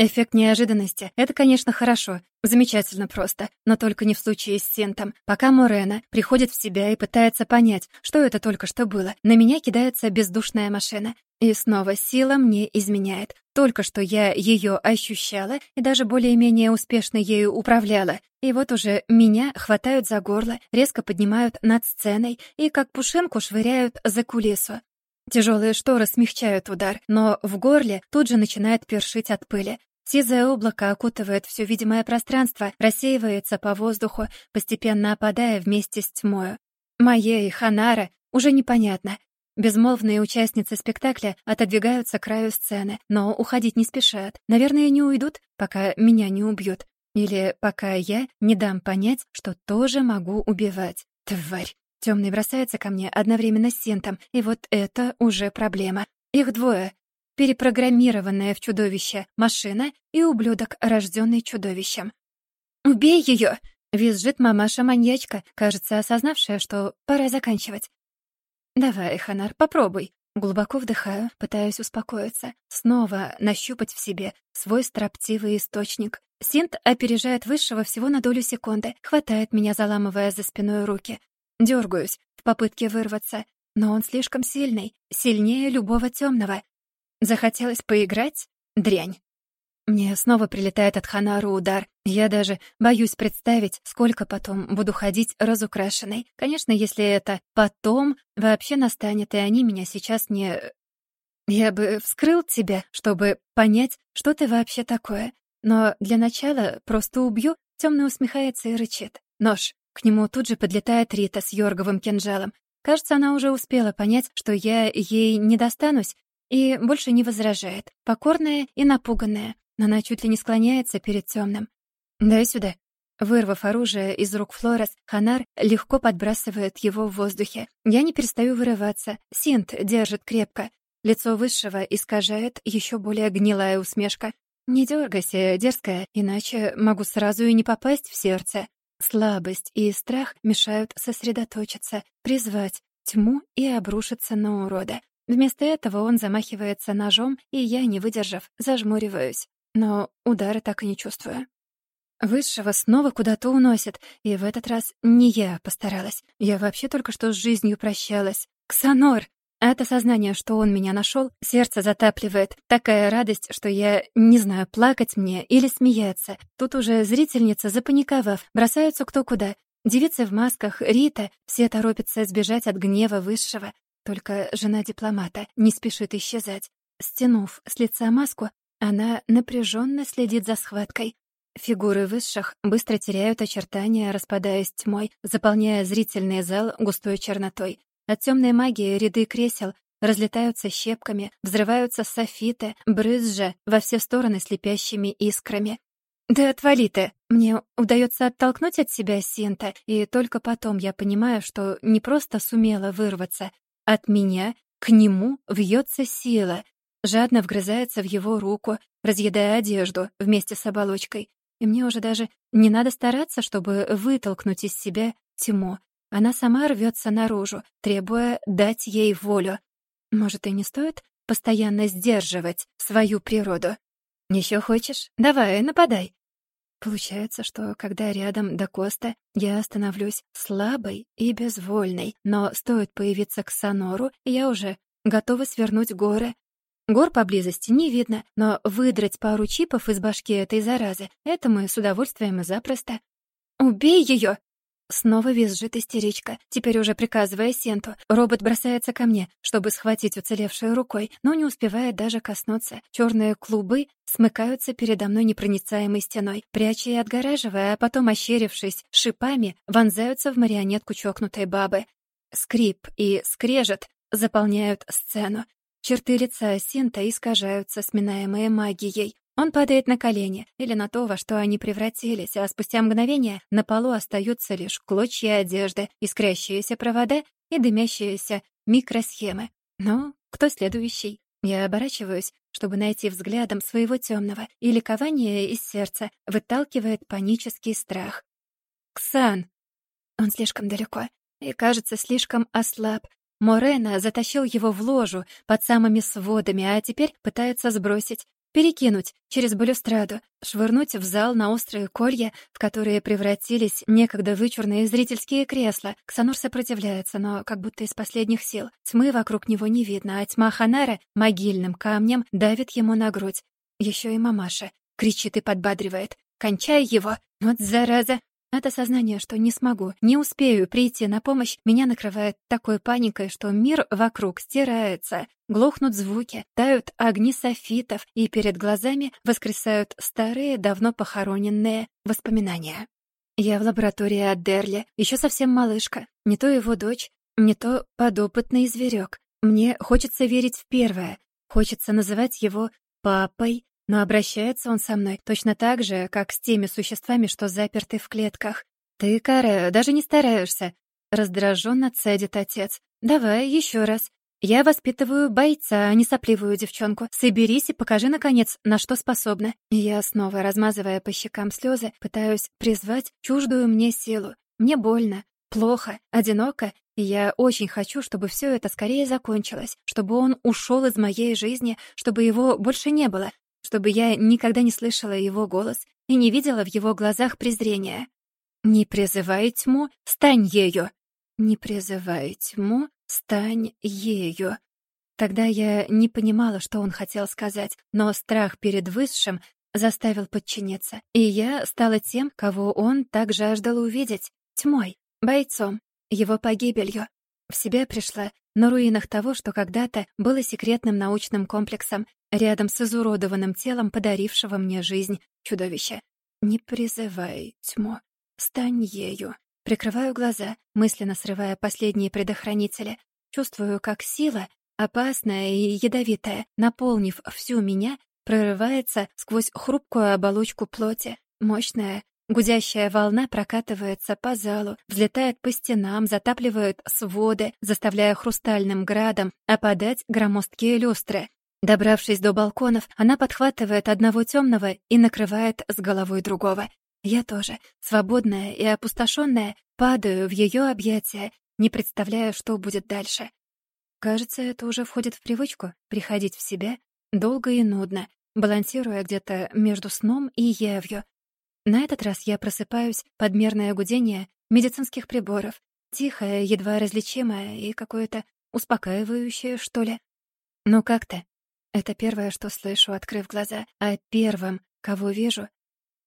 Эффект неожиданности — это, конечно, хорошо, замечательно просто, но только не в случае с Сентом. Пока Морена приходит в себя и пытается понять, что это только что было, на меня кидается бездушная машина. И снова сила мне изменяет. Только что я ее ощущала и даже более-менее успешно ею управляла. И вот уже меня хватают за горло, резко поднимают над сценой и как пушинку швыряют за кулису. Тяжелые шторы смягчают удар, но в горле тут же начинает першить от пыли. Сизое облако окутывает все видимое пространство, рассеивается по воздуху, постепенно опадая вместе с тьмою. Моя и Ханара уже непонятно. Безмолвные участницы спектакля отодвигаются к краю сцены, но уходить не спешат. Наверное, не уйдут, пока меня не убьют. Или пока я не дам понять, что тоже могу убивать. Тварь. Темный бросается ко мне одновременно с Синтом, и вот это уже проблема. Их двое перепрограммированная в чудовище машина и ублюдок, рожденный чудовищем. «Убей ее!» — визжит мамаша-маньячка, кажется, осознавшая, что пора заканчивать. «Давай, Ханар, попробуй». Глубоко вдыхаю, пытаюсь успокоиться, снова нащупать в себе свой строптивый источник. Синт опережает высшего всего на долю секунды, хватает меня, заламывая за спиной руки. Дергаюсь в попытке вырваться, но он слишком сильный, сильнее любого темного. Захотелось поиграть? Дрянь. Мне снова прилетает от Ханару удар. Я даже боюсь представить, сколько потом буду ходить разукрашенной. Конечно, если это «потом» вообще настанет, и они меня сейчас не... Я бы вскрыл тебя, чтобы понять, что ты вообще такое. Но для начала просто убью, темно усмехается и рычит. Нож. К нему тут же подлетает Рита с йорговым кинжалом. Кажется, она уже успела понять, что я ей не достанусь, и больше не возражает, покорная и напуганная. Она чуть ли не склоняется перед темным. «Дай сюда». Вырвав оружие из рук Флорес, Ханар легко подбрасывает его в воздухе. Я не перестаю вырываться. Синт держит крепко. Лицо высшего искажает еще более гнилая усмешка. «Не дергайся, дерзкая, иначе могу сразу и не попасть в сердце». Слабость и страх мешают сосредоточиться, призвать тьму и обрушиться на урода. Вместо этого он замахивается ножом, и я, не выдержав, зажмуриваюсь. Но удара так и не чувствую. Высшего снова куда-то уносит, и в этот раз не я постаралась. Я вообще только что с жизнью прощалась. Ксанор! От осознания, что он меня нашел, сердце затапливает. Такая радость, что я не знаю, плакать мне или смеяться. Тут уже зрительницы, запаниковав, бросаются кто куда. Девицы в масках, Рита, все торопятся сбежать от гнева высшего. Только жена дипломата не спешит исчезать. Стянув с лица маску, она напряженно следит за схваткой. Фигуры высших быстро теряют очертания, распадаясь тьмой, заполняя зрительный зал густой чернотой. От темной магии ряды кресел разлетаются щепками, взрываются софиты, брызжа во все стороны слепящими искрами. «Да отвали ты!» Мне удается оттолкнуть от себя Синта, и только потом я понимаю, что не просто сумела вырваться, от меня к нему вьется сила, жадно вгрызается в его руку, разъедая одежду вместе с оболочкой. И мне уже даже не надо стараться, чтобы вытолкнуть из себя тьму. Она сама рвется наружу, требуя дать ей волю. Может, и не стоит постоянно сдерживать свою природу? Еще хочешь? Давай, нападай. Получается, что когда рядом до Коста, я становлюсь слабой и безвольной, но стоит появиться к Сонору, я уже готова свернуть горы. Гор поблизости не видно, но выдрать пару чипов из башки этой заразы — это мы с удовольствием и запросто. «Убей ее!» Снова визжит истеричка, теперь уже приказывая Сенту. Робот бросается ко мне, чтобы схватить уцелевшей рукой, но не успевает даже коснуться. Черные клубы смыкаются передо мной непроницаемой стеной, пряча и отгораживая, а потом, ощерившись шипами, вонзаются в марионетку чокнутой бабы. Скрип и скрежет заполняют сцену. Черты лица Синта искажаются, сминаемые магией. Он падает на колени или на то, во что они превратились, а спустя мгновение на полу остаются лишь клочья одежды, искрящиеся провода и дымящиеся микросхемы. Ну, кто следующий? Я оборачиваюсь, чтобы найти взглядом своего темного, и ликование из сердца выталкивает панический страх. «Ксан!» Он слишком далеко и, кажется, слишком ослаб. Морена затащил его в ложу под самыми сводами, а теперь пытается сбросить. Перекинуть через балюстраду, швырнуть в зал на острые колья, в которые превратились некогда вычурные зрительские кресла. Ксанур сопротивляется, но как будто из последних сил. Тьмы вокруг него не видно, а тьма Ханара могильным камнем давит ему на грудь. Еще и мамаша кричит и подбадривает. «Кончай его! Вот зараза!» От осознания, что не смогу, не успею прийти на помощь, меня накрывает такой паникой, что мир вокруг стирается. Глохнут звуки, тают огни софитов, и перед глазами воскресают старые, давно похороненные воспоминания. Я в лаборатории от Дерли, еще совсем малышка. Не то его дочь, не то подопытный зверек. Мне хочется верить в первое. Хочется называть его папой, но обращается он со мной точно так же, как с теми существами, что заперты в клетках. «Ты, Каре, даже не стараешься», — раздраженно цедит отец. «Давай еще раз. Я воспитываю бойца, а не сопливую девчонку. Соберись и покажи, наконец, на что способна». Я, снова размазывая по щекам слезы, пытаюсь призвать чуждую мне силу. Мне больно, плохо, одиноко, и я очень хочу, чтобы все это скорее закончилось, чтобы он ушел из моей жизни, чтобы его больше не было, чтобы я никогда не слышала его голос и не видела в его глазах презрения. «Не призывай тьму, стань ею!» «Не призывай тьму, стань ею!» Тогда я не понимала, что он хотел сказать, но страх перед Высшим заставил подчиниться, и я стала тем, кого он так жаждал увидеть — тьмой, бойцом, его погибелью. В себя пришла на руинах того, что когда-то было секретным научным комплексом, рядом с изуродованным телом подарившего мне жизнь чудовища. «Не призывай тьму, стань ею». Прикрываю глаза, мысленно срывая последние предохранители. Чувствую, как сила, опасная и ядовитая, наполнив всю меня, прорывается сквозь хрупкую оболочку плоти. Мощная, гудящая волна прокатывается по залу, взлетает по стенам, затапливает своды, заставляя хрустальным градом опадать громоздкие люстры. Добравшись до балконов, она подхватывает одного темного и накрывает с головой другого. Я тоже, свободная и опустошенная, падаю в ее объятия, не представляя, что будет дальше. Кажется, это уже входит в привычку — приходить в себя долго и нудно, балансируя где-то между сном и явью. На этот раз я просыпаюсь под мерное гудение медицинских приборов, тихое, едва различимое и какое-то успокаивающее, что ли. «Ну как ты?» Это первое, что слышу, открыв глаза, а первым, кого вижу,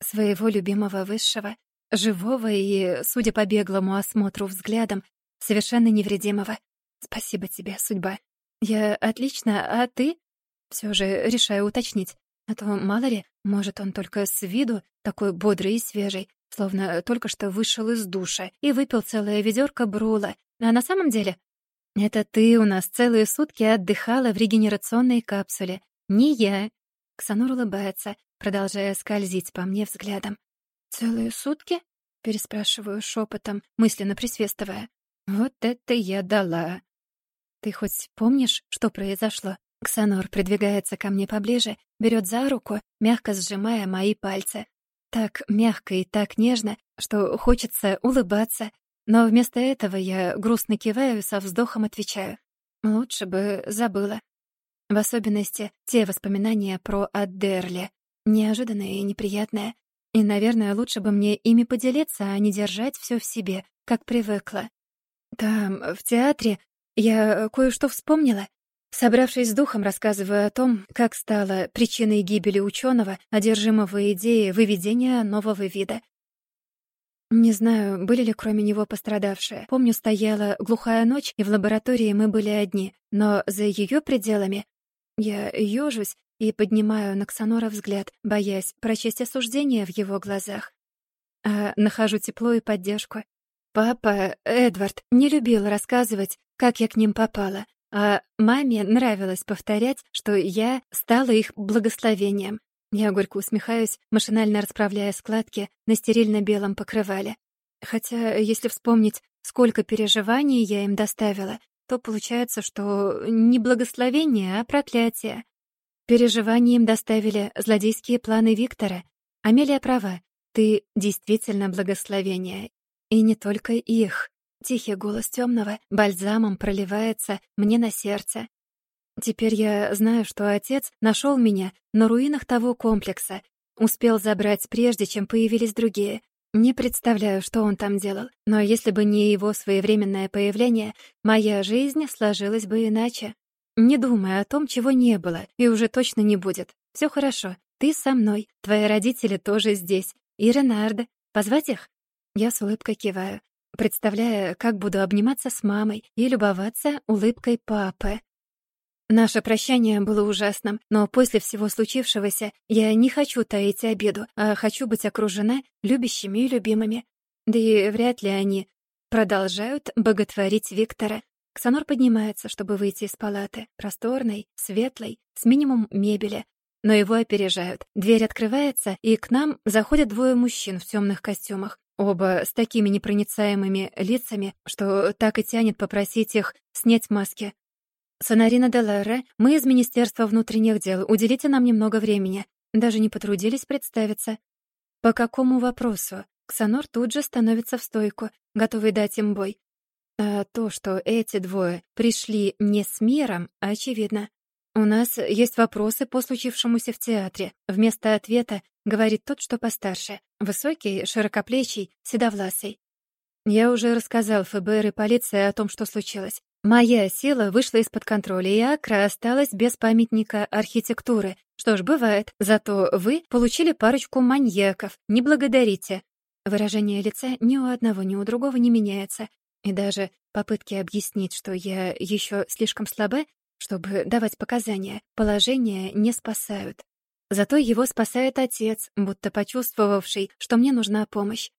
своего любимого высшего, живого и, судя по беглому осмотру взглядом, совершенно невредимого. Спасибо тебе, судьба. Я отлично, а ты? Все же решаю уточнить. А то, мало ли, может, он только с виду такой бодрый и свежий, словно только что вышел из душа и выпил целое ведерко брула. А на самом деле это ты у нас целые сутки отдыхала в регенерационной капсуле. Не я. Ксанур улыбается, продолжая скользить по мне взглядом. Целые сутки? Переспрашиваю шепотом, мысленно присвистывая. Вот это я дала. Ты хоть помнишь, что произошло? Ксанор придвигается ко мне поближе, берет за руку, мягко сжимая мои пальцы. Так мягко и так нежно, что хочется улыбаться, но вместо этого я грустно киваю и со вздохом отвечаю. Лучше бы забыла. В особенности те воспоминания про Аддерли. Неожиданные и неприятные. И, наверное, лучше бы мне ими поделиться, а не держать все в себе, как привыкла. Там, в театре, я кое-что вспомнила. Собравшись с духом, рассказываю о том, как стала причиной гибели ученого, одержимого идеей выведения нового вида. Не знаю, были ли кроме него пострадавшие. Помню, стояла глухая ночь, и в лаборатории мы были одни. Но за ее пределами я ёжусь и поднимаю на Ксанора взгляд, боясь прочесть осуждение в его глазах. А нахожу тепло и поддержку. Папа, Эдвард, не любил рассказывать, как я к ним попала, а маме нравилось повторять, что я стала их благословением. Я горько усмехаюсь, машинально расправляя складки на стерильно-белом покрывале. Хотя, если вспомнить, сколько переживаний я им доставила, то получается, что не благословение, а проклятие. Переживания им доставили злодейские планы Виктора. Амелия права, ты действительно благословение. И не только их. Тихий голос темного бальзамом проливается мне на сердце. Теперь я знаю, что отец нашел меня на руинах того комплекса, успел забрать прежде, чем появились другие. Не представляю, что он там делал, но если бы не его своевременное появление, моя жизнь сложилась бы иначе. Не думай о том, чего не было, и уже точно не будет. Все хорошо. Ты со мной, твои родители тоже здесь. И Ренардо. Позвать их? Я с улыбкой киваю, представляя, как буду обниматься с мамой и любоваться улыбкой папы. Наше прощание было ужасным, но после всего случившегося я не хочу таить обиду, а хочу быть окружена любящими и любимыми. Да и вряд ли они продолжают боготворить Виктора. Ксанор поднимается, чтобы выйти из палаты, просторной, светлой, с минимум мебели. Но его опережают. Дверь открывается, и к нам заходят двое мужчин в темных костюмах. Оба с такими непроницаемыми лицами, что так и тянет попросить их снять маски. «Сонарина Деларе, мы из Министерства внутренних дел. Уделите нам немного времени». Даже не потрудились представиться. «По какому вопросу?» Ксанор тут же становится в стойку, готовый дать им бой. А то, что эти двое пришли не с миром, очевидно. «У нас есть вопросы по случившемуся в театре». Вместо ответа говорит тот, что постарше. Высокий, широкоплечий, седовласый. Я уже рассказал ФБР и полиции о том, что случилось. Моя сила вышла из-под контроля, и Акра осталась без памятника архитектуры. Что ж, бывает. Зато вы получили парочку маньяков. Не благодарите. Выражение лица ни у одного, ни у другого не меняется. И даже попытки объяснить, что я еще слишком слаба, чтобы давать показания, положение не спасают. Зато его спасает отец, будто почувствовавший, что мне нужна помощь.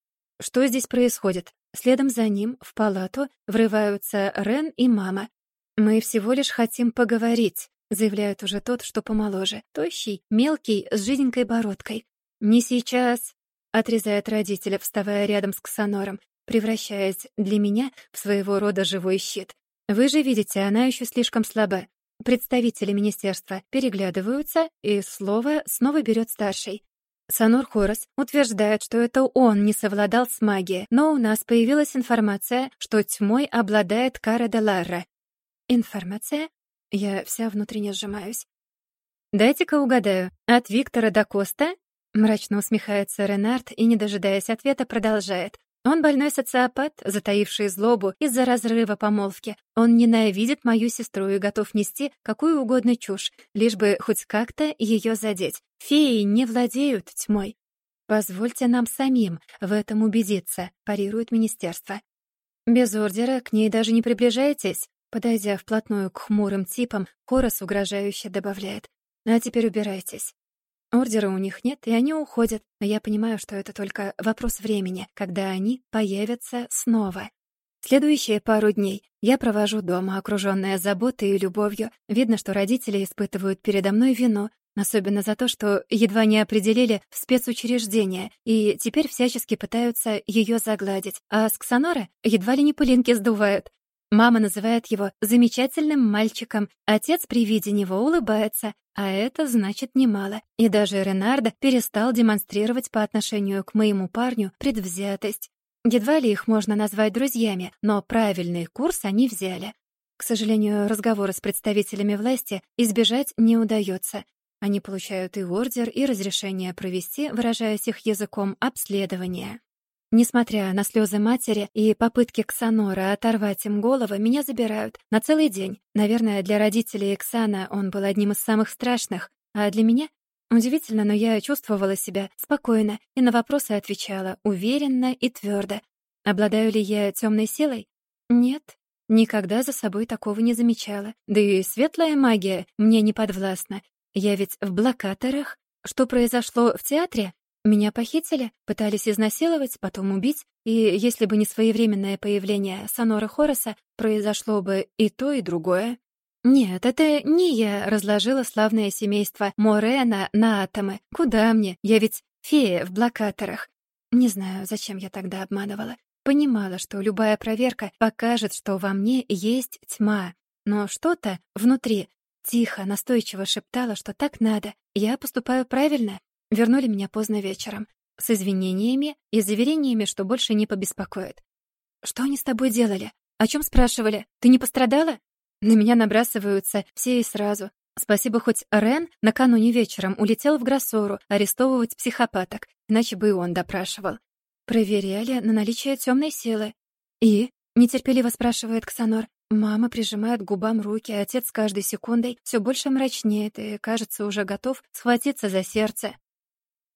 Что здесь происходит? Следом за ним в палату врываются Рен и мама. «Мы всего лишь хотим поговорить», — заявляет уже тот, что помоложе. Тощий, мелкий, с жиденькой бородкой. «Не сейчас», — отрезает родителя, вставая рядом с Ксанором, превращаясь для меня в своего рода живой щит. «Вы же видите, она еще слишком слаба». Представители министерства переглядываются, и слово снова берет старший. Санур Хорос утверждает, что это он не совладал с магией, но у нас появилась информация, что тьмой обладает Кара де Ларра. Информация? Я вся внутренне сжимаюсь. «Дайте-ка угадаю. От Виктора до Коста?» Мрачно усмехается Ренард и, не дожидаясь ответа, продолжает. Он больной социопат, затаивший злобу из-за разрыва помолвки. Он ненавидит мою сестру и готов нести какую угодно чушь, лишь бы хоть как-то ее задеть. Феи не владеют тьмой. Позвольте нам самим в этом убедиться, парирует министерство. Без ордера к ней даже не приближайтесь. Подойдя вплотную к хмурым типам, Хорос угрожающе добавляет. А теперь убирайтесь. Ордера у них нет, и они уходят, но я понимаю, что это только вопрос времени, когда они появятся снова. Следующие пару дней я провожу дома, окружённая заботой и любовью. Видно, что родители испытывают передо мной вину, особенно за то, что едва не определили в спецучреждение, и теперь всячески пытаются её загладить. А с Ксанора едва ли не пылинки сдувают. Мама называет его замечательным мальчиком, отец при виде него улыбается, а это значит немало. И даже Ренардо перестал демонстрировать по отношению к моему парню предвзятость. Едва ли их можно назвать друзьями, но правильный курс они взяли. К сожалению, разговора с представителями власти избежать не удается. Они получают и ордер, и разрешение провести, выражаясь их языком, обследование. Несмотря на слезы матери и попытки Ксанора оторвать им головы, меня забирают на целый день. Наверное, для родителей Ксана он был одним из самых страшных, а для меня Удивительно, но я чувствовала себя спокойно и на вопросы отвечала уверенно и твердо. Обладаю ли я темной силой? Нет, никогда за собой такого не замечала. Да и светлая магия мне не подвластна. Я ведь в блокаторах. Что произошло в театре? Меня похитили, пытались изнасиловать, потом убить, и если бы не своевременное появление Сонора Хороса, произошло бы и то, и другое. Нет, это не я разложила славное семейство Морена на атомы. Куда мне? Я ведь фея в блокаторах. Не знаю, зачем я тогда обманывала. Понимала, что любая проверка покажет, что во мне есть тьма. Но что-то внутри тихо, настойчиво шептало, что так надо. Я поступаю правильно. Вернули меня поздно вечером, с извинениями и заверениями, что больше не побеспокоят. «Что они с тобой делали? О чем спрашивали? Ты не пострадала?» На меня набрасываются все и сразу. Спасибо, хоть Рен накануне вечером улетел в Гроссору арестовывать психопаток, иначе бы и он допрашивал. Проверяли на наличие темной силы. И? Нетерпеливо спрашивает Ксанор. Мама прижимает к губам руки, а отец с каждой секундой все больше мрачнеет и, кажется, уже готов схватиться за сердце.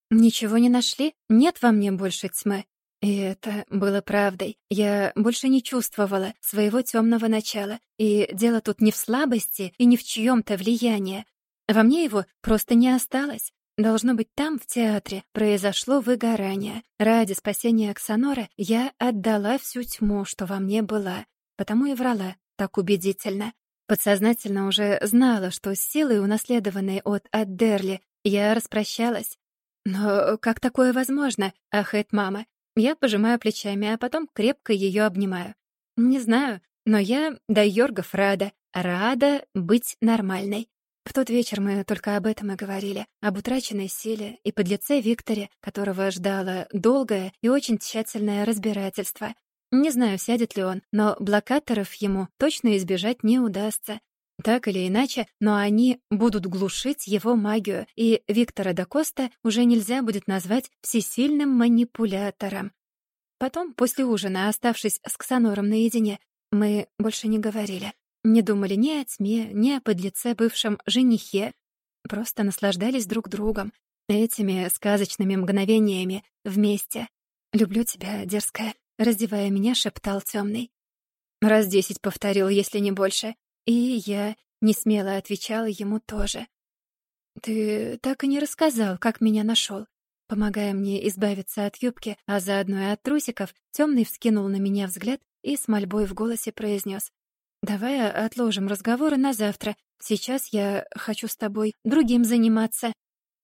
«Ничего не нашли? Нет во мне больше тьмы?» И это было правдой. Я больше не чувствовала своего темного начала. И дело тут не в слабости и не в чьем-то влиянии. Во мне его просто не осталось. Должно быть, там, в театре, произошло выгорание. Ради спасения Оксанора я отдала всю тьму, что во мне была. Потому и врала так убедительно. Подсознательно уже знала, что с силой, унаследованной от Аддерли, я распрощалась. Но как такое возможно? Ахает мама. Я пожимаю плечами, а потом крепко ее обнимаю. Не знаю, но я до Йоргов рада. Рада быть нормальной. В тот вечер мы только об этом и говорили, об утраченной силе и подлеце Викторе, которого ждало долгое и очень тщательное разбирательство. Не знаю, сядет ли он, но блокаторов ему точно избежать не удастся. Так или иначе, но они будут глушить его магию, и Виктора да Коста уже нельзя будет назвать всесильным манипулятором. Потом, после ужина, оставшись с Ксанором наедине, мы больше не говорили. Не думали ни о тьме, ни о подлеце бывшем женихе. Просто наслаждались друг другом, этими сказочными мгновениями вместе. «Люблю тебя, дерзкая», — раздевая меня, шептал темный. Раз десять повторил, если не больше. И я не смело отвечала ему тоже. «Ты так и не рассказал, как меня нашел. Помогая мне избавиться от юбки, а заодно и от трусиков, темный вскинул на меня взгляд и с мольбой в голосе произнес: «Давай отложим разговоры на завтра. Сейчас я хочу с тобой другим заниматься».